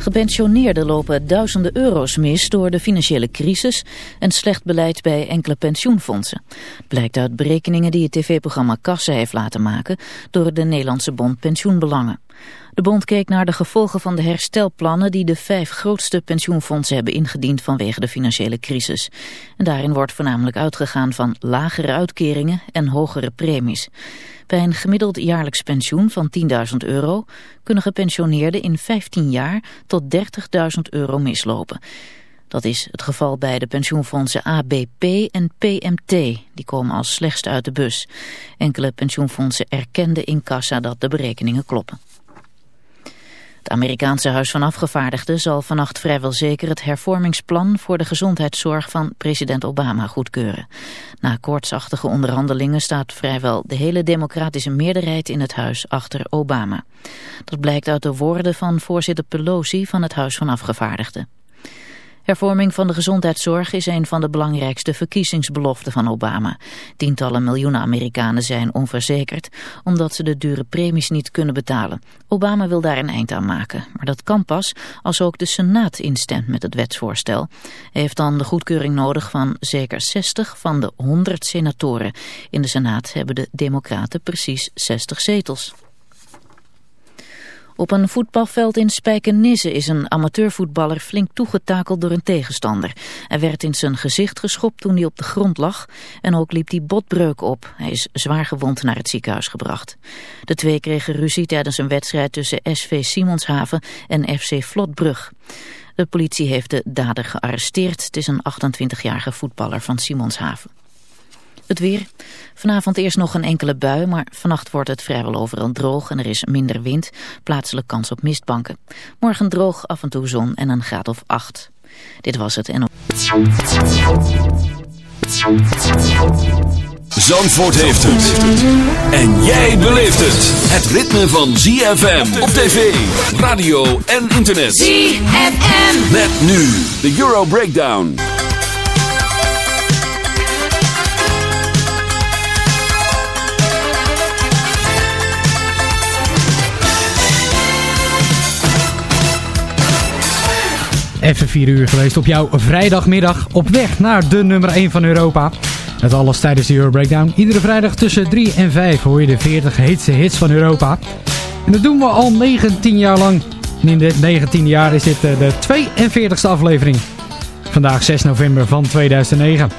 Gepensioneerden lopen duizenden euro's mis door de financiële crisis en slecht beleid bij enkele pensioenfondsen. Blijkt uit berekeningen die het tv-programma Kassa heeft laten maken door de Nederlandse Bond Pensioenbelangen. De bond keek naar de gevolgen van de herstelplannen die de vijf grootste pensioenfondsen hebben ingediend vanwege de financiële crisis. En daarin wordt voornamelijk uitgegaan van lagere uitkeringen en hogere premies. Bij een gemiddeld jaarlijks pensioen van 10.000 euro kunnen gepensioneerden in 15 jaar tot 30.000 euro mislopen. Dat is het geval bij de pensioenfondsen ABP en PMT. Die komen als slechtste uit de bus. Enkele pensioenfondsen erkenden in kassa dat de berekeningen kloppen. Het Amerikaanse Huis van Afgevaardigden zal vannacht vrijwel zeker het hervormingsplan voor de gezondheidszorg van president Obama goedkeuren. Na koortsachtige onderhandelingen staat vrijwel de hele democratische meerderheid in het huis achter Obama. Dat blijkt uit de woorden van voorzitter Pelosi van het Huis van Afgevaardigden. Hervorming van de gezondheidszorg is een van de belangrijkste verkiezingsbeloften van Obama. Tientallen miljoenen Amerikanen zijn onverzekerd omdat ze de dure premies niet kunnen betalen. Obama wil daar een eind aan maken, maar dat kan pas als ook de Senaat instemt met het wetsvoorstel. Hij heeft dan de goedkeuring nodig van zeker 60 van de 100 senatoren. In de Senaat hebben de democraten precies 60 zetels. Op een voetbalveld in Spijkenisse is een amateurvoetballer flink toegetakeld door een tegenstander. Hij werd in zijn gezicht geschopt toen hij op de grond lag en ook liep hij botbreuk op. Hij is zwaar gewond naar het ziekenhuis gebracht. De twee kregen ruzie tijdens een wedstrijd tussen SV Simonshaven en FC Vlotbrug. De politie heeft de dader gearresteerd. Het is een 28-jarige voetballer van Simonshaven. Het weer. Vanavond eerst nog een enkele bui, maar vannacht wordt het vrijwel overal droog en er is minder wind. Plaatselijk kans op mistbanken. Morgen droog, af en toe zon en een graad of acht. Dit was het en... Zandvoort heeft het. En jij beleeft het. Het ritme van ZFM op tv, radio en internet. ZFM. Met nu de Euro Breakdown. Even 4 uur geweest op jouw vrijdagmiddag op weg naar de nummer 1 van Europa. Het alles tijdens de Euro Breakdown. Iedere vrijdag tussen 3 en 5 hoor je de 40 heetste hits van Europa. En dat doen we al 19 jaar lang. En in dit 19e jaar is dit eh, de 42e aflevering. Vandaag 6 november van 2009.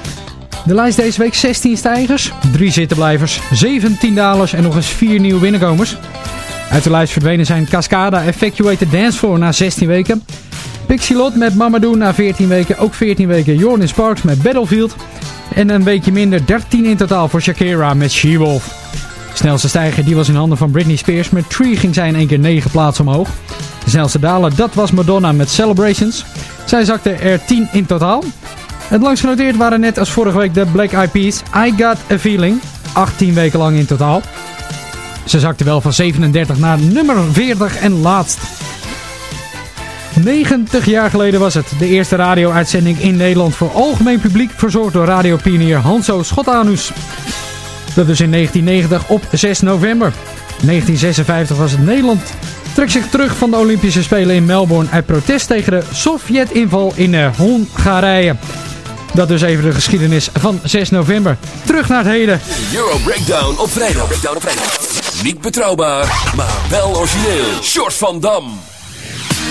De lijst deze week 16 stijgers, 3 zittenblijvers, 17 dalers en nog eens 4 nieuwe binnenkomers. Uit de lijst verdwenen zijn Cascada Effectuated Dance Floor na 16 weken. Pixie Lot met Mamadou na 14 weken, ook 14 weken Jordan Sparks met Battlefield. En een weekje minder, 13 in totaal voor Shakira met She-Wolf. Snelste stijger die was in handen van Britney Spears. Met Tree ging zij in één keer 9 plaatsen omhoog. De snelste daler, dat was Madonna met Celebrations. Zij zakte er 10 in totaal. Het langst genoteerd waren net als vorige week de Black Eyed Peas. I Got A Feeling. 18 weken lang in totaal. Ze zakte wel van 37 naar nummer 40 en laatst. 90 jaar geleden was het. De eerste radio-uitzending in Nederland voor algemeen publiek verzorgd door radiopionier Hanso Schotanus. Dat dus in 1990 op 6 november. 1956 was het Nederland. Trekt zich terug van de Olympische Spelen in Melbourne uit protest tegen de Sovjet-inval in eh, Hongarije. Dat dus even de geschiedenis van 6 november. Terug naar het heden. Euro Breakdown op vrijdag. Breakdown op vrijdag. Niet betrouwbaar, maar wel origineel. Short van Dam.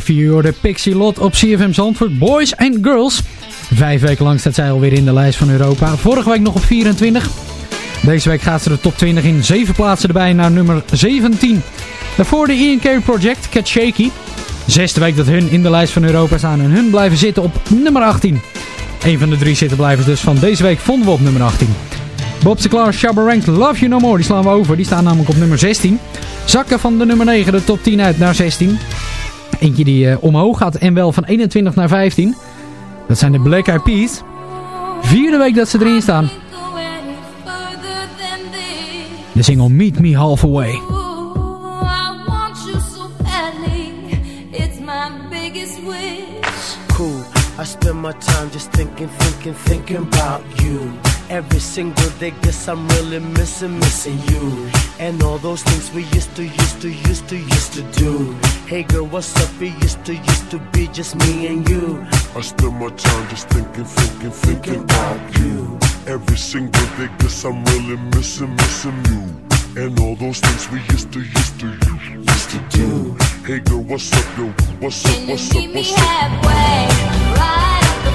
van 4 uur de Pixie Lot op CFM Zandvoort Boys and Girls. Vijf weken lang staat zij alweer in de lijst van Europa. Vorige week nog op 24. Deze week gaat ze de top 20 in 7 plaatsen erbij naar nummer 17. Daarvoor de Ian Project, Cat Shaky. Zesde week dat hun in de lijst van Europa staan en hun blijven zitten op nummer 18. Een van de drie zittenblijvers dus van deze week vonden we op nummer 18. Bob Sinclair, Shabba Ranked, Love You No More, die slaan we over. Die staan namelijk op nummer 16. Zakken van de nummer 9 de top 10 uit naar 16. Eentje die eh, omhoog gaat en wel van 21 naar 15. Dat zijn de Black Eyed Peas. Vierde week dat ze erin staan. De single Meet Me Halfway. Cool, I spend my time just thinking, thinking, thinking about you. Every single day, guess I'm really missing, missing you. And all those things we used to, used to, used to, used to do. Hey girl, what's up? It used to, used to be just me and you. I spend my time just thinking, thinking, thinking about you. Every single day, guess I'm really missing, missing you. And all those things we used to, used to, used to do. Hey girl, what's up, yo? What's up, Can you what's up, meet me what's up? halfway? Right at the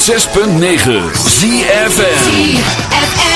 106.9 ZFM.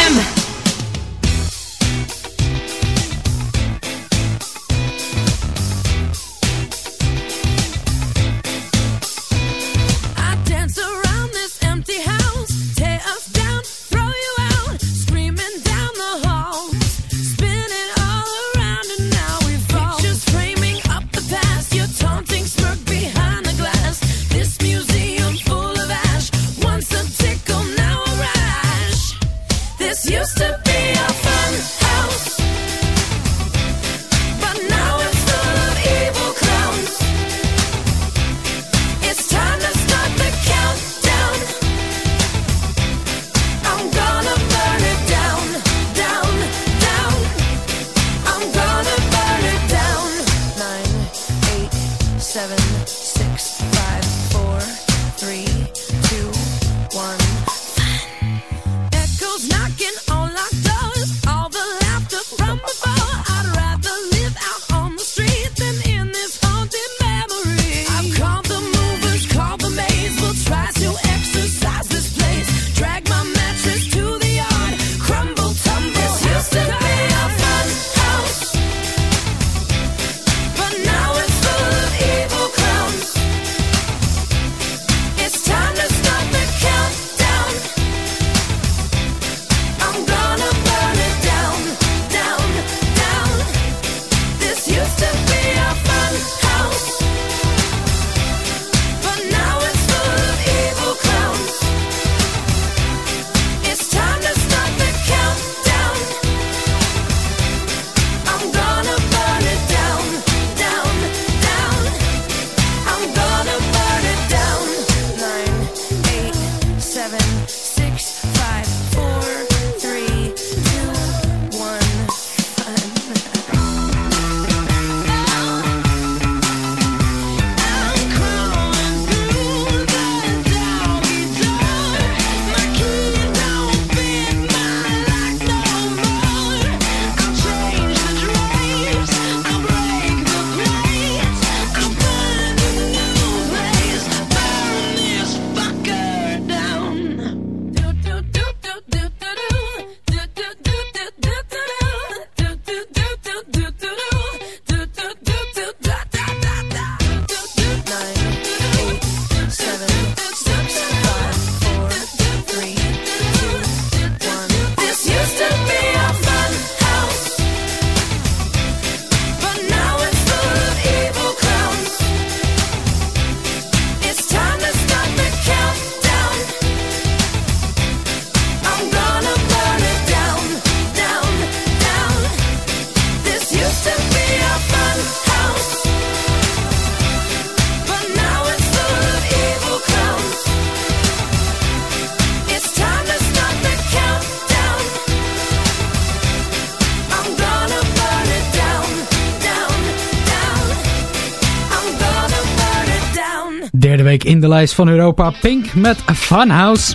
Derde week in de lijst van Europa. Pink met Funhouse.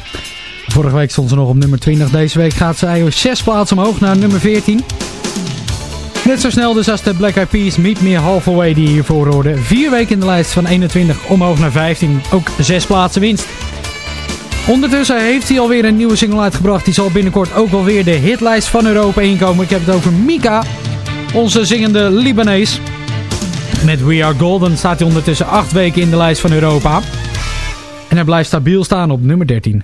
Vorige week stond ze nog op nummer 20. Deze week gaat zij 6 plaatsen omhoog naar nummer 14. Net zo snel dus als de Black Eyed Peas Meet Me Halfway die hiervoor hoorde. Vier weken in de lijst van 21 omhoog naar 15. Ook 6 plaatsen winst. Ondertussen heeft hij alweer een nieuwe single uitgebracht. Die zal binnenkort ook alweer de hitlijst van Europa inkomen. Ik heb het over Mika, onze zingende Libanees. Met We Are Golden staat hij ondertussen 8 weken in de lijst van Europa. En hij blijft stabiel staan op nummer 13.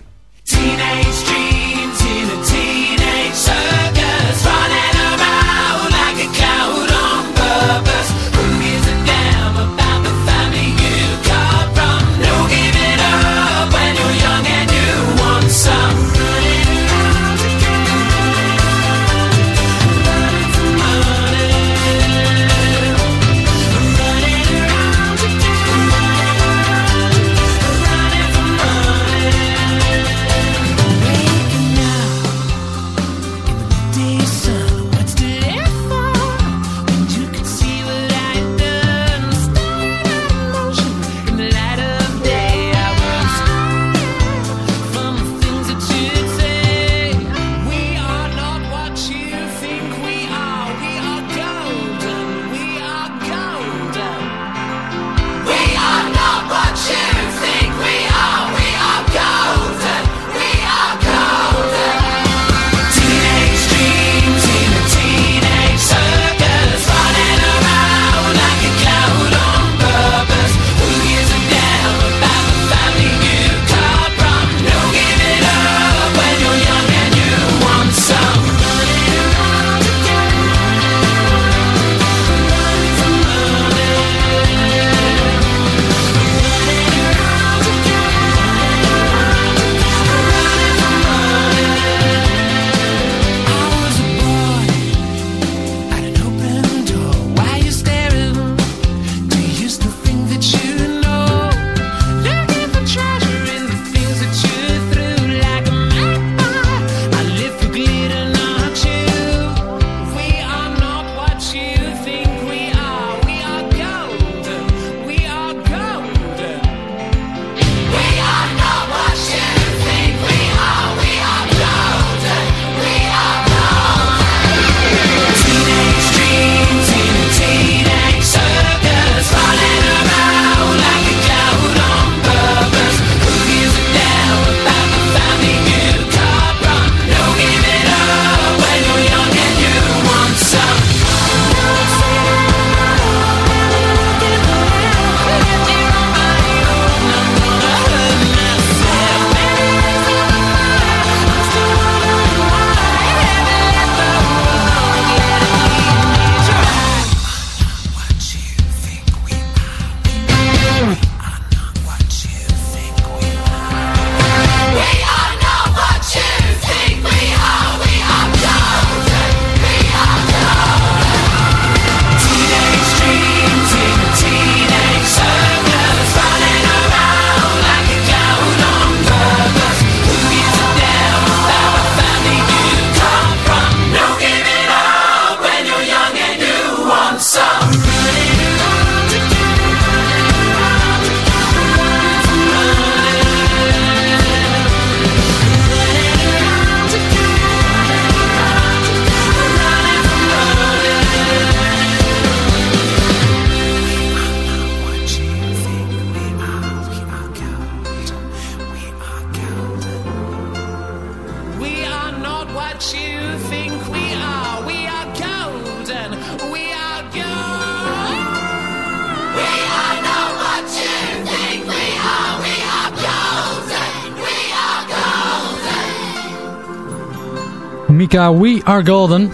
We Are Golden.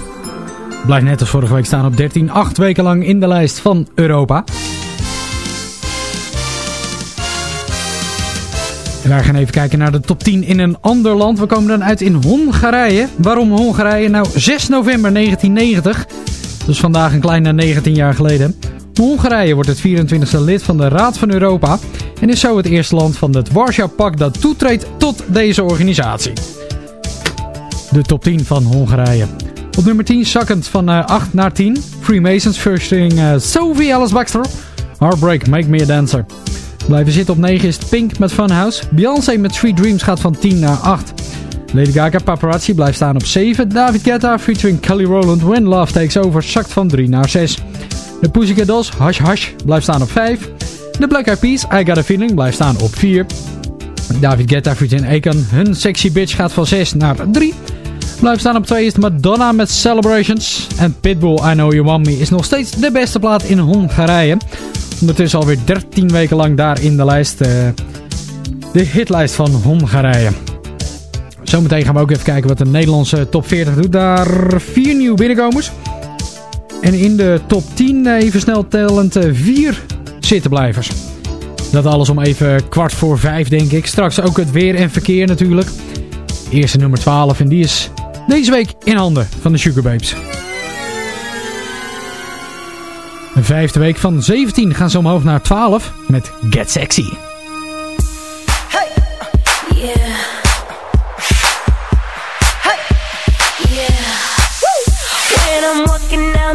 Blijft net als vorige week staan op 13. Acht weken lang in de lijst van Europa. En wij gaan even kijken naar de top 10 in een ander land. We komen dan uit in Hongarije. Waarom Hongarije? Nou, 6 november 1990. Dus vandaag een kleine 19 jaar geleden. Hongarije wordt het 24e lid van de Raad van Europa. En is zo het eerste land van het Warschau-pact dat toetreedt tot deze organisatie. De top 10 van Hongarije. Op nummer 10 zakkend van eh, 8 naar 10. Freemasons featuring eh, Sophie Alice Baxter. Heartbreak, Make Me a Dancer. Blijven zitten op 9 is Pink met Funhouse. Beyoncé met Sweet Dreams gaat van 10 naar 8. Lady Gaga Paparazzi blijft staan op 7. David Guetta featuring Kelly Rowland When Love Takes Over zakt van 3 naar 6. De Pussycat Dolls Hush Hush blijft staan op 5. De Black Eyed Peas I Got a Feeling blijft staan op 4. David Guetta featuring Akon Hun Sexy Bitch gaat van 6 naar 3. Blijft staan op 2 is Madonna met Celebrations. En Pitbull I Know You Want Me is nog steeds de beste plaat in Hongarije. Ondertussen alweer 13 weken lang daar in de lijst. eh, de hitlijst van Hongarije. Zometeen gaan we ook even kijken wat de Nederlandse top 40 doet. Daar vier nieuwe binnenkomers. En in de top 10 even snel tellend eh, vier zittenblijvers. Dat alles om even kwart voor vijf denk ik. Straks ook het weer en verkeer natuurlijk. Eerste nummer 12 en die is deze week in handen van de Sugar Babes. De vijfde week van 17 gaan ze omhoog naar 12 met Get Sexy.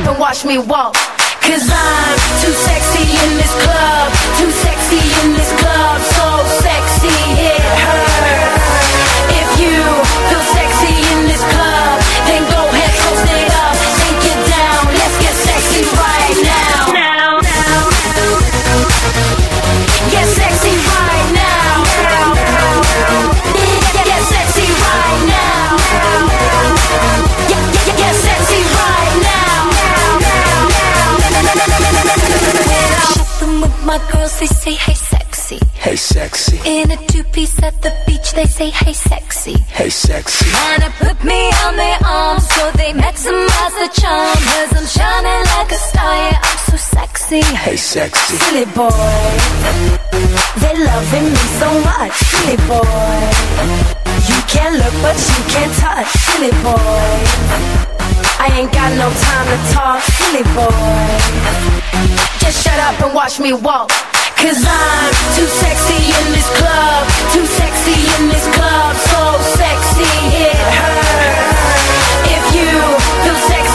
up and watch me walk. Cause I'm too sexy in this club, too sexy in this club, so sexy it hurts. If you feel sexy in this club, they say, hey, sexy. Hey, sexy. In a two piece at the beach, they say, hey, sexy. Hey, sexy. Wanna put me on their arms so they maximize the charm. Cause I'm shining like a star, yeah, I'm so sexy. Hey, sexy. Silly boy, they loving me so much. Silly boy, you can't look but you can't touch. Silly boy, I ain't got no time to talk. Silly boy, just shut up and watch me walk. Cause I'm too sexy in this club, too sexy in this club, so sexy it hurts. If you feel sexy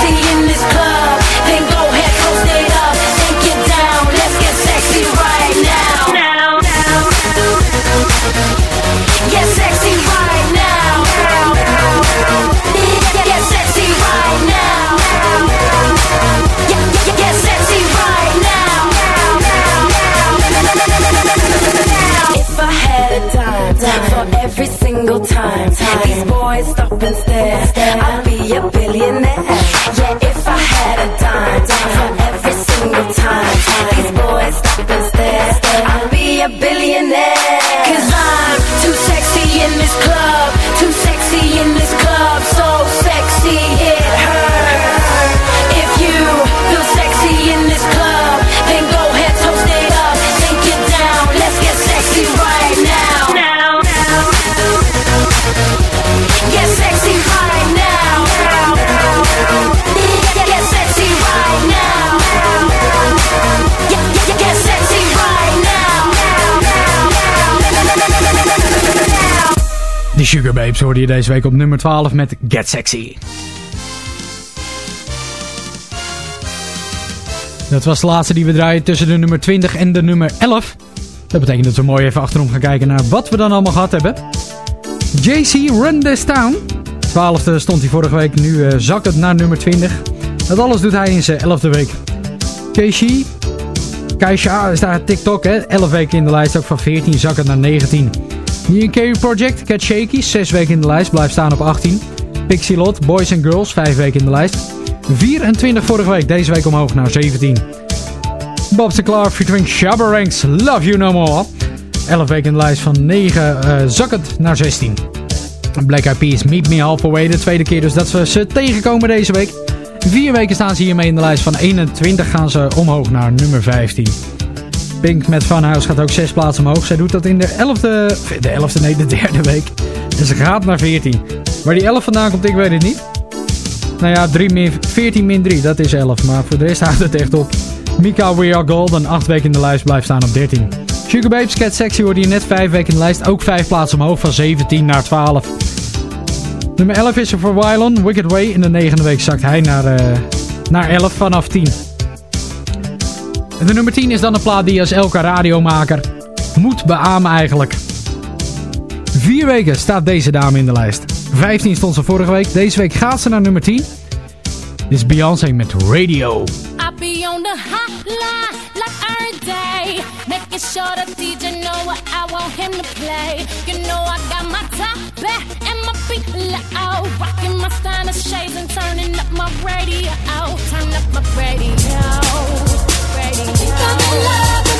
dime every single time these boys stop and stare, I'd be a billionaire. Yeah, if I had a dime for every single time these boys stop and stare, I'd be a billionaire. Sugar Babes hoorde je deze week op nummer 12 met Get Sexy. Dat was de laatste die we draaien tussen de nummer 20 en de nummer 11. Dat betekent dat we mooi even achterom gaan kijken naar wat we dan allemaal gehad hebben. JC Run This Town. 12e stond hij vorige week, nu uh, zakt het naar nummer 20. Dat alles doet hij in zijn 11e week. JC, Kaisha is daar TikTok, hè? 11 weken in de lijst, ook van 14 zakt het naar 19. K Project, Cat Shaky, 6 weken in de lijst, blijft staan op 18. Pixie Lot, Boys and Girls, 5 weken in de lijst. 24 vorige week, deze week omhoog naar 17. Bob Sinclair featuring Shabba Ranks, Love You No More. 11 weken in de lijst van 9 uh, zakkend naar 16. Black Eyed Peas, Meet Me Halfway, de tweede keer dus dat we ze tegenkomen deze week. Vier weken staan ze hiermee in de lijst van 21 gaan ze omhoog naar nummer 15. Pink met Funhouse gaat ook 6 plaatsen omhoog. Zij doet dat in de 11e, de 11e nee, de derde week. En ze gaat naar 14. Waar die 11 vandaan komt, ik weet het niet. Nou ja, 3 min, 14 min 3, dat is 11. Maar voor de rest houdt het echt op. Mika We Are Golden, 8 weken in de lijst, blijft staan op 13. Sugar Babes, Cat Sexy hoorde je net 5 weken in de lijst. Ook 5 plaatsen omhoog, van 17 naar 12. Nummer 11 is er voor Wylon, Wicked Way. In de negende week zakt hij naar, uh, naar 11 vanaf 10. En de nummer 10 is dan een plaat die als elke radiomaker moet beamen eigenlijk. Vier weken staat deze dame in de lijst. 15 stond ze vorige week. Deze week gaat ze naar nummer 10. Dit is Beyoncé met Radio. I be on the hotline like every day, making sure the DJ know what I want him to play. You know I got my top back and my feet low, rocking my stunner shades and turning up my radio. Turn up my radio. Think I'm in love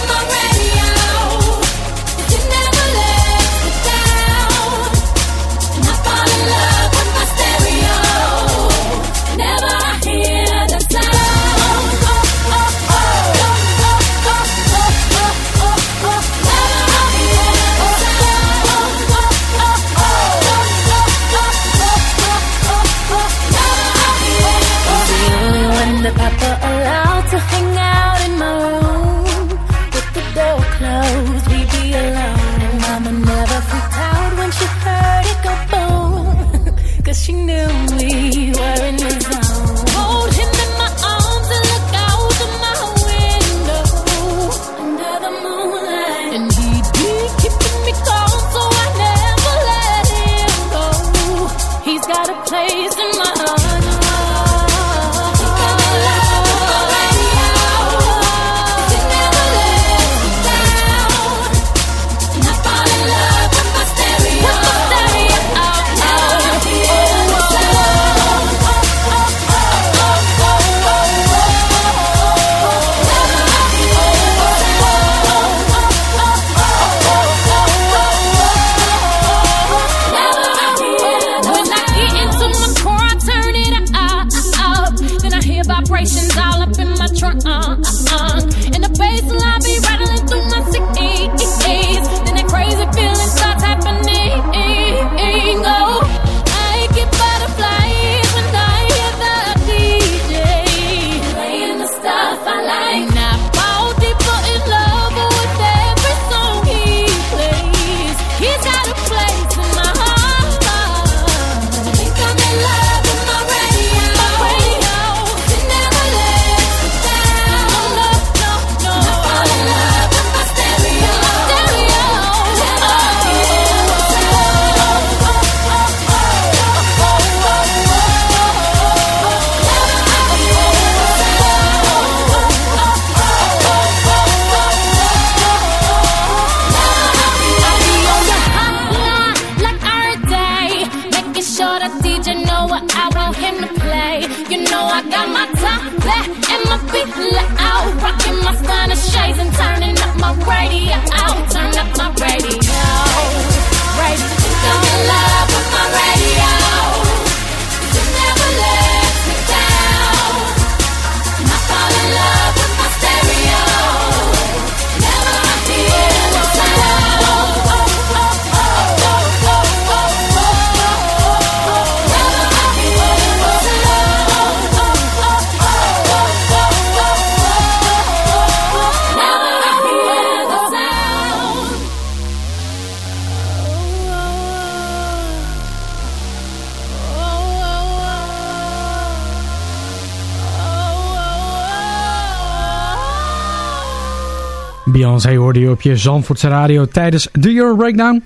Beyoncé hoorde je op je Zandvoortse radio tijdens de Euro Breakdown.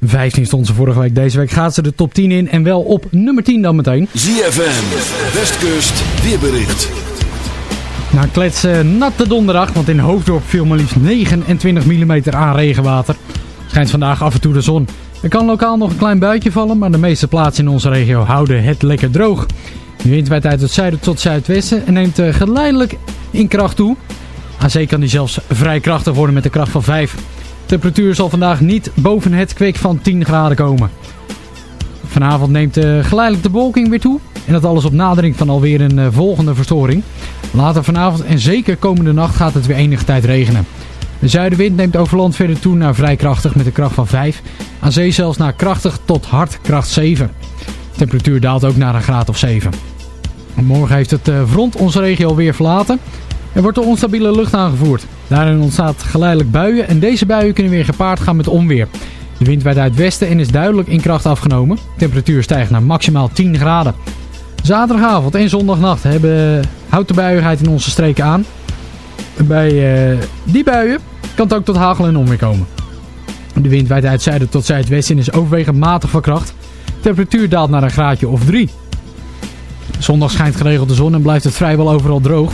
15 stond ze vorige week. Deze week gaat ze de top 10 in en wel op nummer 10 dan meteen. ZFM, Westkust, weerbericht. Na een klets eh, natte donderdag, want in Hoofddorp viel maar liefst 29 mm aan regenwater. Schijnt vandaag af en toe de zon. Er kan lokaal nog een klein buitje vallen, maar de meeste plaatsen in onze regio houden het lekker droog. De wind uit het zuiden tot zuidwesten en neemt eh, geleidelijk in kracht toe. Zee kan die zelfs vrij krachtig worden met de kracht van 5. De temperatuur zal vandaag niet boven het kwik van 10 graden komen. Vanavond neemt eh, geleidelijk de bewolking weer toe. En dat alles op nadering van alweer een eh, volgende verstoring. Later vanavond en zeker komende nacht gaat het weer enige tijd regenen. De zuidenwind neemt over land verder toe naar vrij krachtig met een kracht van 5. Aan zee zelfs naar krachtig tot hard kracht 7. De temperatuur daalt ook naar een graad of 7. Morgen heeft het eh, front onze regio alweer verlaten. Er wordt de onstabiele lucht aangevoerd. Daarin ontstaat geleidelijk buien en deze buien kunnen weer gepaard gaan met onweer. De wind waait uit westen en is duidelijk in kracht afgenomen. De temperatuur stijgt naar maximaal 10 graden. Zaterdagavond en zondagnacht hebben, houdt de buiigheid in onze streken aan. Bij eh, die buien kan het ook tot hagel en onweer komen. De wind waait uit zuiden tot zuidwesten en is overwegend matig van kracht. De temperatuur daalt naar een graadje of 3. Zondag schijnt geregeld de zon en blijft het vrijwel overal droog.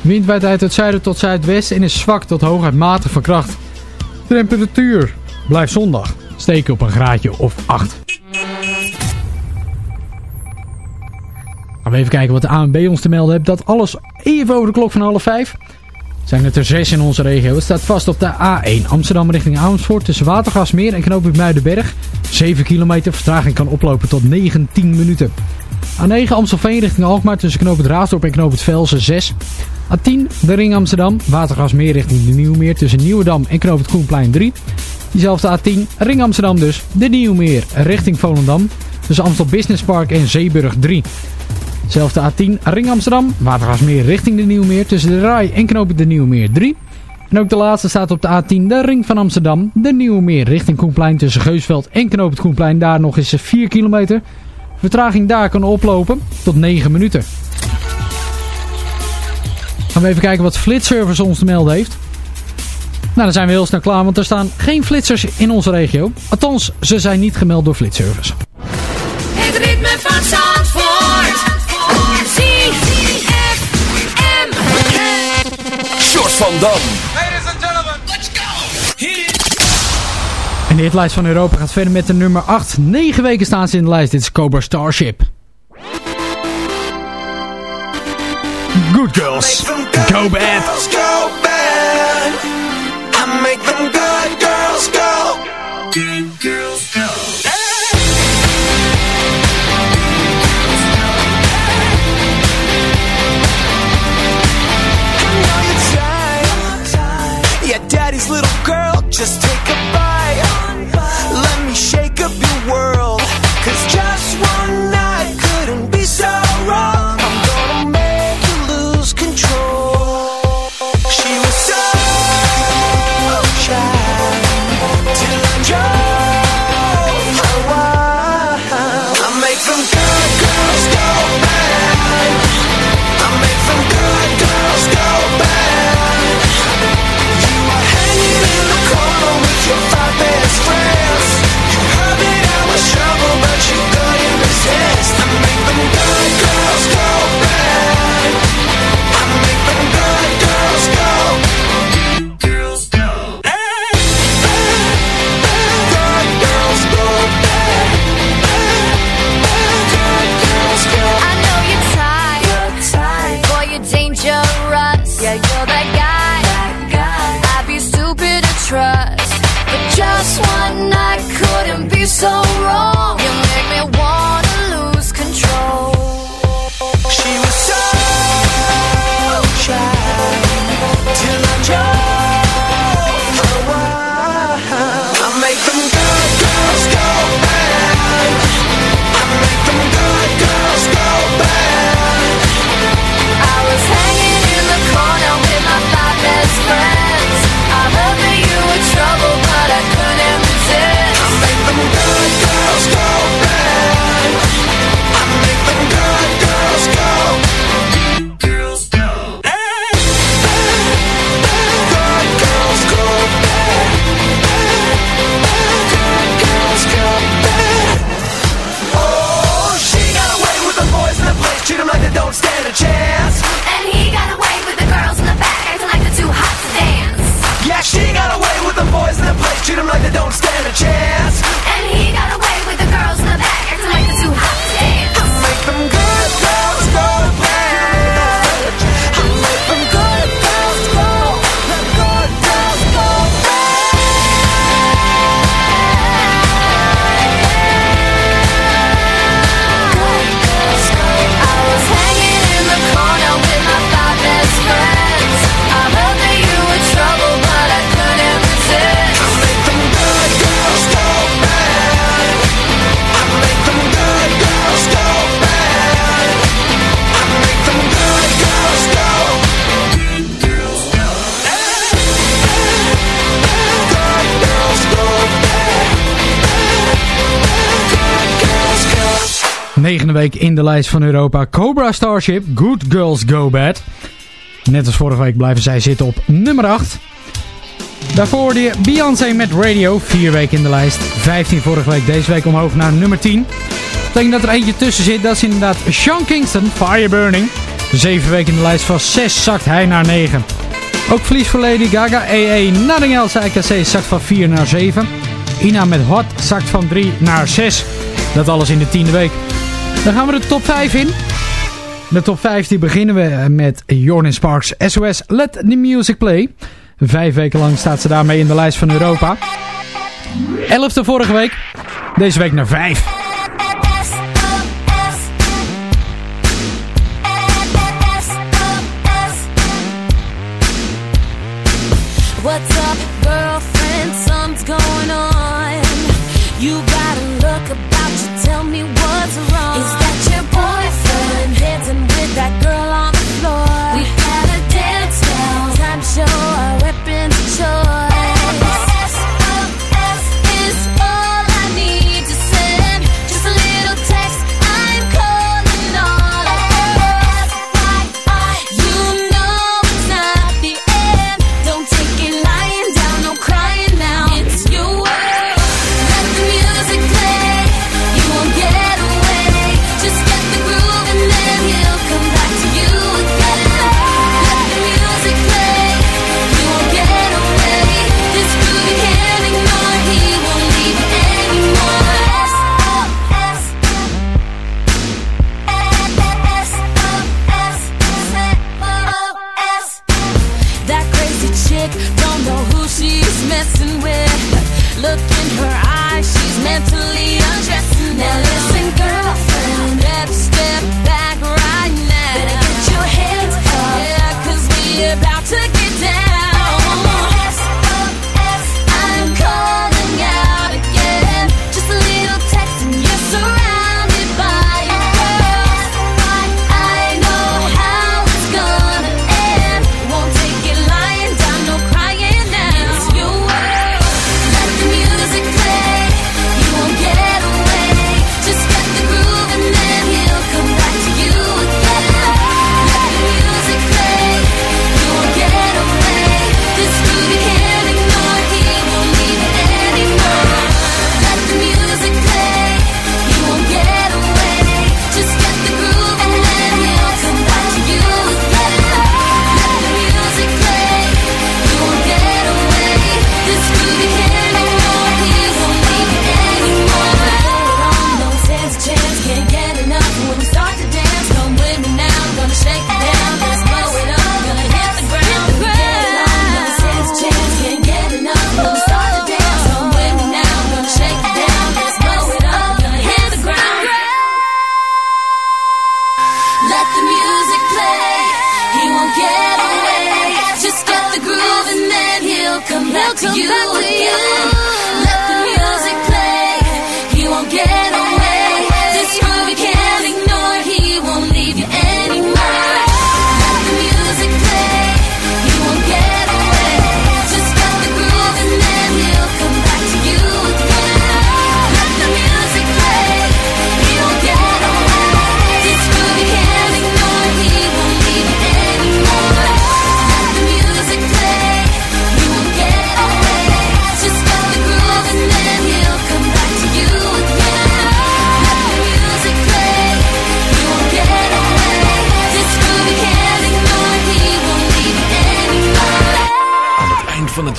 Wind waait uit het zuiden tot zuidwesten en is zwak tot hooguit matig van kracht. Temperatuur blijft zondag steken op een graadje of 8. Gaan we even kijken wat de ANB ons te melden heeft. Dat alles even over de klok van half 5. Zijn het er zes in onze regio. Het staat vast op de A1 Amsterdam richting Amersfoort tussen Watergasmeer en knooppunt Muidenberg. 7 kilometer, vertraging kan oplopen tot 19 minuten. A9 Amstelveen richting Alkmaar tussen knooppunt Raasdorp en knooppunt Velsen 6. A10 de ring Amsterdam, Watergasmeer richting de Nieuwmeer tussen Nieuwedam en knooppunt Koenplein 3. Diezelfde A10 ring Amsterdam dus, de Nieuwmeer richting Volendam tussen Amstel Business Park en Zeeburg 3. Zelfde A10 Ring Amsterdam, Watergasmeer richting de Nieuwmeer tussen de Rai en knooppunt de Nieuwmeer 3. En ook de laatste staat op de A10 de Ring van Amsterdam, de Nieuwmeer richting Koenplein tussen Geusveld en knooppunt Koenplein. Daar nog eens 4 kilometer. Vertraging daar kan oplopen tot 9 minuten. Gaan we even kijken wat Flitservice ons te melden heeft. Nou, dan zijn we heel snel klaar, want er staan geen flitsers in onze regio. Althans, ze zijn niet gemeld door Flitservice. Het ritme van Zandvoort. ZFM. Short van Dam. De hitlijst van Europa gaat verder met de nummer 8. 9 weken staan ze in de lijst. Dit is Cobra Starship. Good girls. Go bad. Go bad. I make them good girls go. So wrong. de lijst van Europa Cobra Starship, Good Girls Go Bad. Net als vorige week blijven zij zitten op nummer 8. Daarvoor de Beyoncé met Radio, 4 weken in de lijst. 15 vorige week, deze week omhoog naar nummer 10. Ik denk dat er eentje tussen zit, dat is inderdaad Sean Kingston, Fireburning. 7 weken in de lijst van 6 zakt hij naar 9. Ook verlies voor Lady Gaga, EE, Nothing Else, IKC zakt van 4 naar 7. Ina met Hot zakt van 3 naar 6. Dat alles in de tiende week. Dan gaan we de top 5 in. De top 5 die beginnen we met Jordan Sparks SOS Let the Music Play. Vijf weken lang staat ze daarmee in de lijst van Europa. Elfde vorige week, deze week naar 5. that girl. take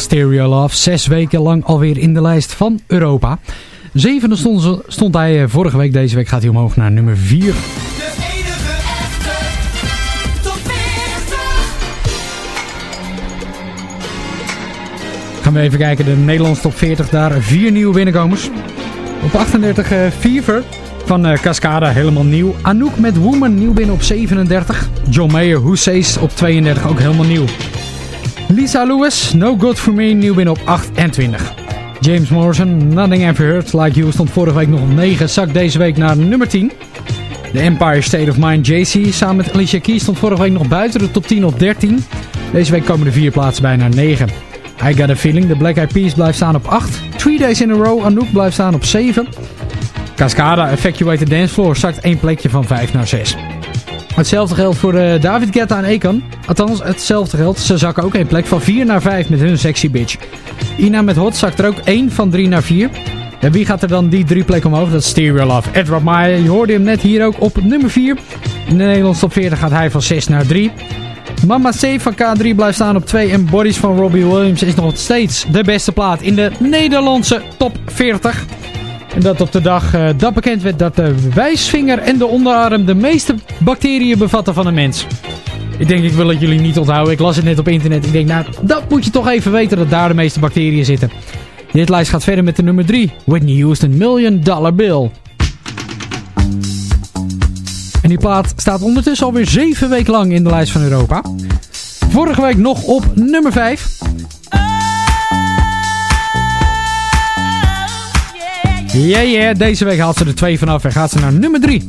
Stereo Love. Zes weken lang alweer in de lijst van Europa. Zevende stond, ze- stond hij eh, vorige week. Deze week gaat hij omhoog naar nummer 4. De enige echte top 40. Gaan we even kijken. De Nederlandse top 40. Daar vier nieuwe binnenkomers. Op 38 eh, Fever van eh, Cascada. Helemaal nieuw. Anouk met Woman. Nieuw binnen op 37. John Mayer, Who Says op 32. Ook helemaal nieuw. Lisa Lewis, No Good For Me. Nieuw binnen op 28. James Morrison, Nothing Ever Hurt Like You stond vorige week nog op 9. Zakt deze week naar nummer 10. The Empire State of Mind JC samen met Alicia Keys stond vorige week nog buiten de top 10 op 13. Deze week komen de vier plaatsen bij naar 9. I Got A Feeling. De Black Eyed Peas blijft staan op 8. Three Days in a Row. Anouk blijft staan op 7. Cascada, Effectuate the Dance Floor, zakt één plekje van 5 naar 6. Hetzelfde geldt voor eh, David Guetta en Ekan. Althans, hetzelfde geldt. Ze zakken ook één plek van 4 naar 5 met hun Sexy Bitch. Ina met Hot zakt er ook 1 van 3 naar 4. En wie gaat er dan die drie plekken omhoog? Dat is Stereo Love. Edward Maya, je hoorde hem net hier ook op nummer 4. In de Nederlandse top 40 gaat hij van 6 naar 3. Mama C van K3 blijft staan op 2 en Bodies van Robbie Williams is nog steeds de beste plaat in de Nederlandse top 40. En dat op de dag eh, dat bekend werd dat de wijsvinger en de onderarm de meeste bacteriën bevatten van een mens. Ik denk, ik wil het jullie niet onthouden. Ik las het net op internet. Ik denk, nou, dat moet je toch even weten dat daar de meeste bacteriën zitten. Dit lijst gaat verder met de nummer 3. Whitney Houston Million Dollar Bill. En die plaat staat ondertussen alweer 7 weken lang in de lijst van Europa. Vorige week nog op nummer 5. Ja, deze week haalt ze er twee vanaf en gaat ze naar nummer 3.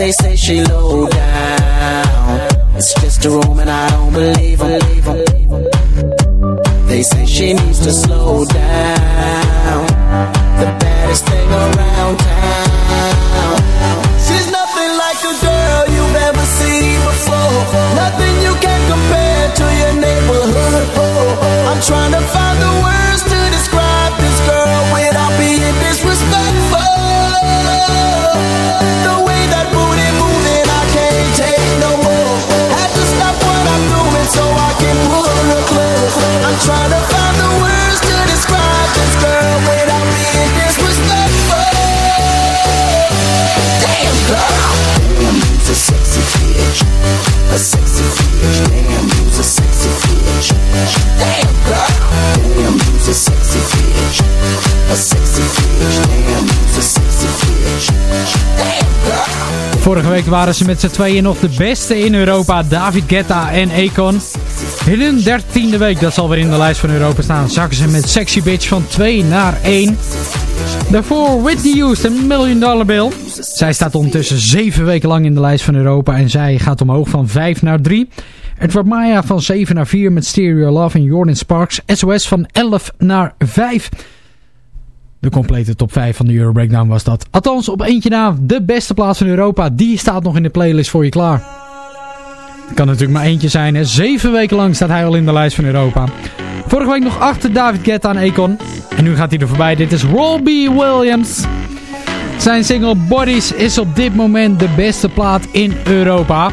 They say she low down. It's just a room and I don't believe 'em. Believe 'em. They say she needs to slow down. Vorige week waren ze met z'n tweeën nog de beste in Europa. David Guetta en Akon. In hun dertiende week, dat zal weer in de lijst van Europa staan, zakken ze met Sexy Bitch van 2 naar 1. Daarvoor Whitney Houston, Million Dollar Bill. Zij staat ondertussen 7 weken lang in de lijst van Europa en zij gaat omhoog van 5 naar 3. Edward Maya van 7 naar 4 met Stereo Love en Jordan Sparks. SOS van 11 naar 5. De complete top 5 van de Euro Breakdown was dat. Althans, op eentje na de beste plaats van Europa. Die staat nog in de playlist voor je klaar. Kan natuurlijk maar eentje zijn. Zeven weken lang staat hij al in de lijst van Europa. Vorige week nog achter David Guetta en Akon. En nu gaat hij er voorbij. Dit is Robbie Williams. Zijn single Bodies is op dit moment de beste plaat in Europa.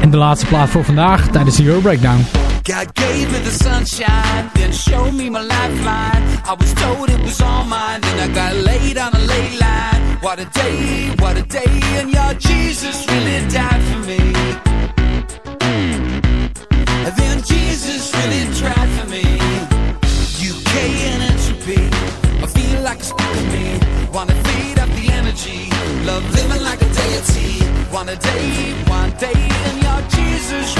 En de laatste plaat voor vandaag tijdens de Euro Breakdown. God gave me the sunshine, then showed me my lifeline. I was told it was all mine, then I got laid on a ley line. What a day, what a day, and your Jesus really died for me. And then Jesus really tried for me. UK and entropy, I feel like it's of me. Wanna feed up the energy, love living like a deity. One a day, one day, and your Jesus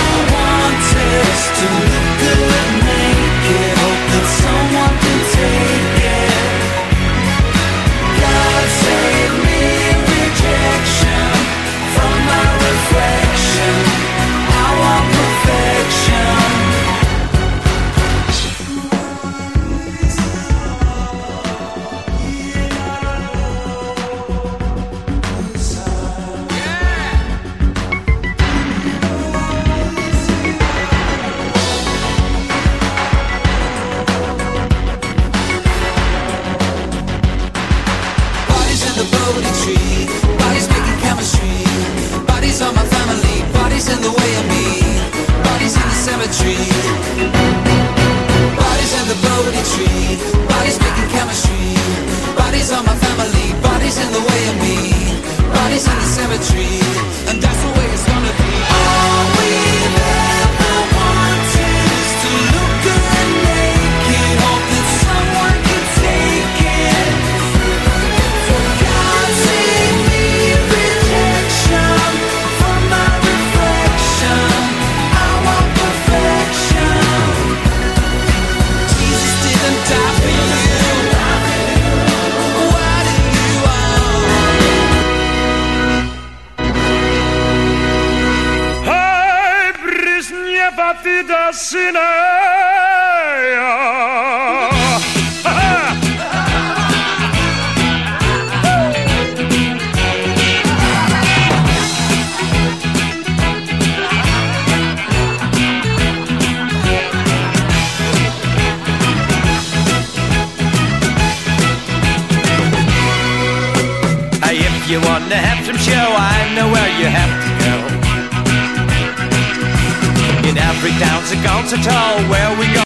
wanted to look good naked, hope that someone